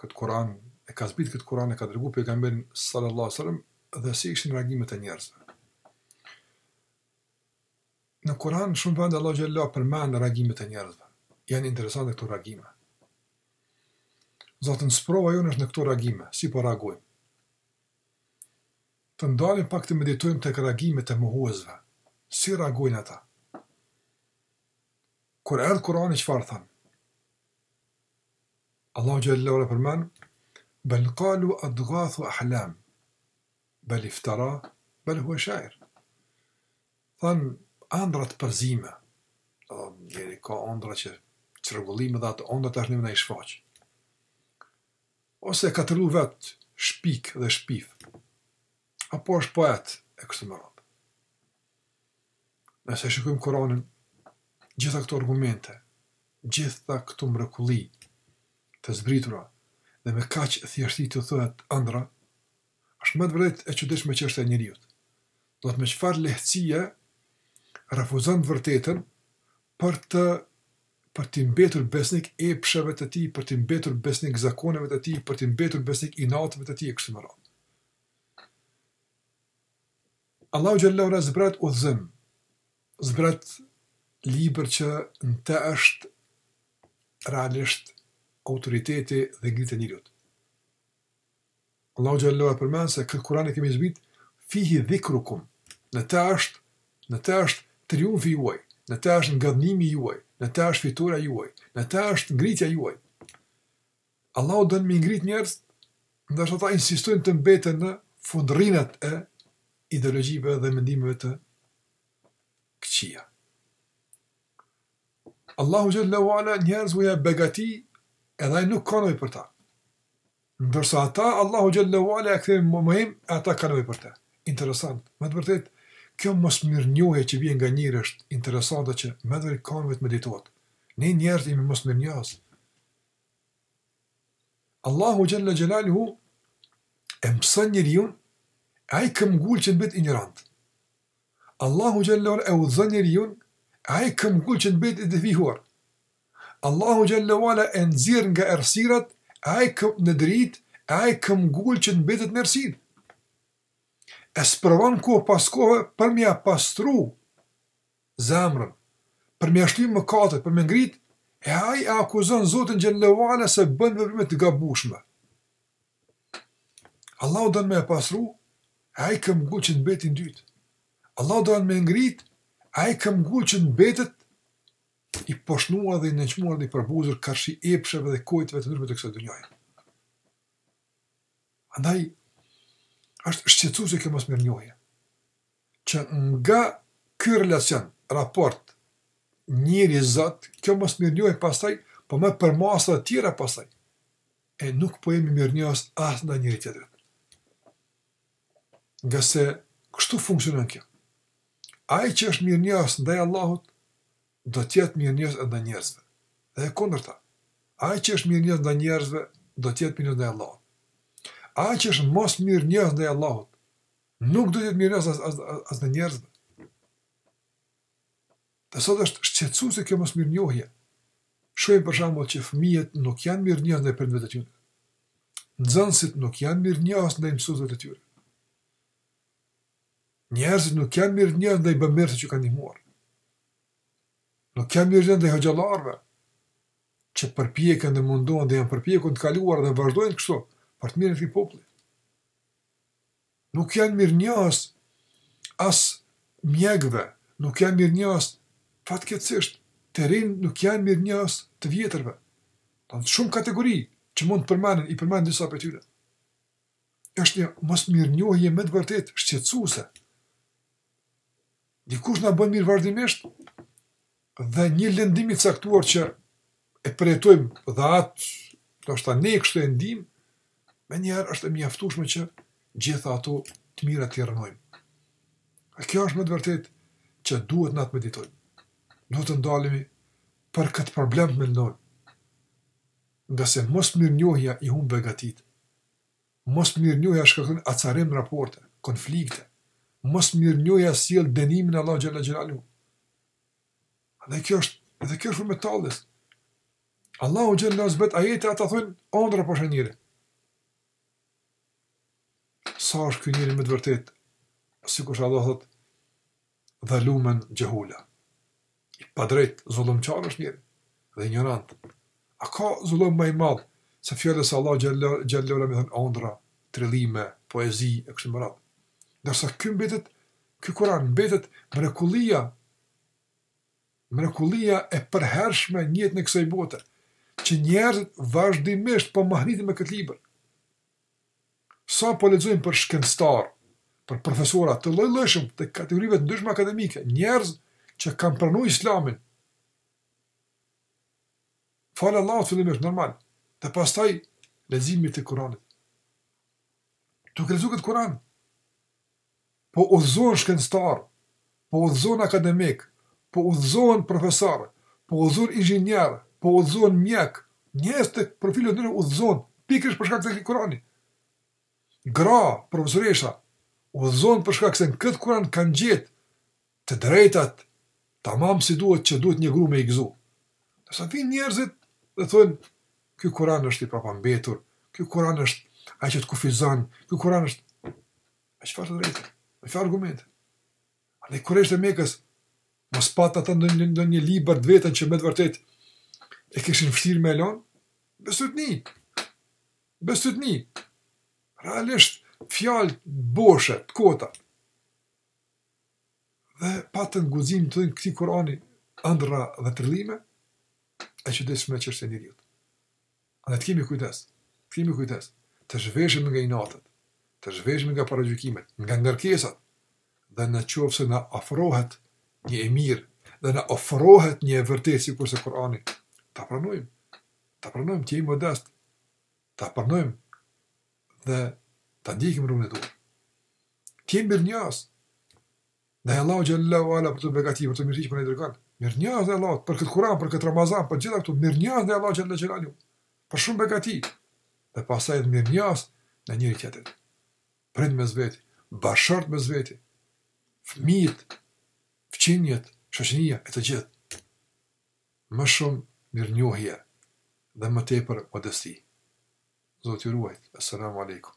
këtë Kur'an e ka zbrit këtë Kur'an e ka dërgu pejgamberin sallallahu alaihi wasallam dhe si ishin reagimet e njerëzve në Kur'an shumë vende Allahu xhallahu përmend reagimet e njerëzve janë interesante këto reagime zaten sprova jonë është në këto reagime, si po reagojmë. Të ndalim pak të meditojmë tek reagimet e mohuesve, si reagojnë ata. Kur erdh Kurani çfarë thanë? Allahu xhalla ala përmend, Bel qalu adghathu ahlam, bel iftara, bel huwa shair. Thanë andrra të përzime. Do njeri ka andrra që çrregullime dhe ato andrra tash na i shfaq. Ose ka tërlu vet shpik dhe shpif. apo është poet e kështu me radhë. Nëse shikojmë Kur'anin, gjitha këto argumente, gjitha këto mrekulli të zbritura dhe me kaq thjeshtësi të thuhet andrra, është me të vërtet e çuditshme çështja e njeriut. Do thotë me çfarë lehtësie refuzon të vërtetën për të për të mbetur besnik epsheve të tij, për të mbetur besnik zakoneve të tij, për të mbetur besnik inateve të tij e kështu me radhë. Allahu xhallahu ala zbret udhëzim, zbret libër që në të është realisht autoriteti dhe ngritja e njeriut. Allahu xhallahu ala përmend se këtë Kur'an e kemi zbrit fihi dhikrukum. Në të është në të është triumfi juaj, në të është ngadhnimi juaj, në të është fitorja juaj, në të është ngritja juaj. Allahu don m'i ngrit njerëzit, ndërsa ata insistojnë të mbeten në fundërrinat e ideologjive dhe mendimeve të këqija. Allahu xhallahu ala njerëzve u jep begati edhe ai nuk ka nevojë për ta. Ndërsa ata Allahut xhallahu ala ia kthejnë me mohim, ata kanë nevojë për te. Interesant. Me të vërtetë, kjo mosmirënjohje që vjen nga njeriu është interesante dhe që me të vërtetë ka nevojë të meditohet. Ne njerëz jemi mosmirënjohës. Allahu xhalla xhelaluhu e mëson njeriun e ai këmbgul që të mbetet injorant. Allahu xhalla e udhëzon njeriun e ai këmbgul që të mbetet i devijuar. Allahu xhalla e nxjerr nga errësirat e ai këm në drit e ai këmbgul që të mbetet në errësirë. E sprovon kohë pas kohë për me ja pastru zemrën, për me ja shty mëkatet, për me ngrit, e ai e akuzon Zotin xhelle ve ala se bën veprime të gabueshme. Allahu don me e pastru, e ai këmbëngul që të mbetet i ndytë. Allahu don me ngrit, e ai këmbëngul që të mbetet i poshtnuar dhe i nënçmuar dhe i përbuzur karshi epsheve dhe kënaqësive të ndryshme të kësaj dynjaje. Andaj, është shqetësuese kjo mosmirënjohje. që nga ky relacion, raport, njeri-Zot, kjo mosmirënjohje pastaj po merr përmasa të tjera pastaj. E nuk po jemi mirënjohës as ndaj njëri-tjetrit. Ngase kështu funksionon kjo. Ai që është mirënjohës ndaj Allahut, do të jetë mirënjohës edhe ndaj njerëzve. Dhe e kundërta. Ai që është mirënjohës ndaj njerëzve, do të jetë mirënjohës ndaj Allahut. Ai që është mosmirënjohës ndaj Allahut, Nuk do të jetë mirënjohës as, as, as, as ndaj njerëzve. Dhe sot është shqetësuese kjo mosmirënjohje. Shohim për shembull që fëmijët nuk janë mirënjohës ndaj prindërve të tyre. Nxënësit nuk janë mirënjohës ndaj mësuesve të tyre. Njerëzit nuk janë mirënjohës ndaj bamirëve që kanë ndihmuar. Nuk janë mirënjohës ndaj hoxhallarëve që përpiqen dhe mundohen dhe janë përpjekur në të kaluarën dhe vazhdojnë kështu për të mirën e këtij populli. nuk janë mirënjohës as mjekëve, nuk janë mirënjohës fatkeqësisht të rinjtë nuk janë mirënjohës të vjetërve. Janë shumë kategori që mund të përmenden, i përmendëm disa prej tyre. Është një mosmirënjohje me të vërtetë shqetësuese. Dikush na bën mirë vazhdimisht dhe një lëndim i caktuar që e përjetojmë dhe atë, ndoshta ne kështu e ndiejmë, menjëherë është e mjaftueshme që gjithë ato të mira t'i rrënojmë. E kjo është me të vërtetë që duhet ne të meditojmë. Duhet të ndalemi për këtë problem të mendojmë. Ngase mosmirënjohja i humb begatitë. Mosmirënjohja shkakton acarim në raporte, konflikte. Mosmirënjohja sjell dënimin e Allahut xhel-le xhelaluhu. Dhe kjo është, dhe kjo është për me të ardhë. Allahu xhel-le zbret ajete ata thonë andrra po sheh njeri. Sa është ky njeri me të vërtetë? Sikur Allah thotë dhalumen xhehula i padrejt zullumqar është njeri dhe injorant a ka zullum më i madh se fjalës së Allahut xhel-le ve ala me thënë andrra trillime poezi e kështu me radhë ndërsa ky mbetet ky Kur'an mbetet mrekullia mrekullia e përhershme në jetën e kësaj bote që njerëzit vazhdimisht po mahniten me këtë libër Sa po lexojmë për shkencëtarë, për profesora të lloj-llojshëm të kategorive të ndryshme akademike, njerëz që kanë pranu Islamin, falë Allahut fillimisht normal, dhe pastaj leximit të Kuranit. Duke lexu këtë Kuran, po udhëzohen shkencëtarë, po udhëzohen akademikë, po udhëzohen profesorë, po udhëzohen inxhinierë, po udhëzohen mjekë, njerëz të profileve të ndryshme udhëzohen pikërisht për shkak të këtij Kurani. Gra, profesoresha, udhëzohen për shkak se në këtë Kur'an kanë gjetë Të drejtat tamam si duhet që duhet një grua me i gëzu. Ndërsa vijnë njerëzit dhe thonë ky Kur'an është i prapambetur, ky Kur'an është ai që të kufizon, ky Kur'an është me çfarë të drejtë, me çfarë argumenti. A kurejshët e Mekës mos patën ata ndonjë ndonjë libër të vetën që me të vërtetë e kishin vështirë me e lënë, besotni. Besotni. Realisht fjalë boshe, të kota. Dhe patën guximin t'i thonë këtij Kur'ani ëndrra dhe trillime, e çuditshme është e njeriut. Andaj të kemi kujdes, të kemi kujdes, të zhveshemi nga inatet, të zhveshemi nga paragjykimet, nga ngarkesat, dhe në qoftë se na ofrohet një e mirë, dhe na ofrohet një e vërtetë sikurse Kur'ani, ta pranojmë, ta pranojmë, të jemi modestë, ta pranojmë dhe ta ndjekim rrugën e duhur. Të jemi mirënjohës ndaj Allahut xhelle ue ala për këto begati, për këto mirësi që po na i dërgon. Mirënjohës ndaj Allahut, për këtë Kuran, për këtë Ramazan, për gjitha këto, mirënjohës ndaj Allahut xhelle xhelaluhu, për shumë begati, dhe pastaj edhe mirënjohës ndaj njëri-tjetrit. Prindër mes veti, bashkëshortë mes veti, fëmijët, fëqinjët, shoqëria, e të gjithë. Më shumë mirënjohje dhe më tepër modesti. Zoti ju ruajttë. Esselamu Alejkum.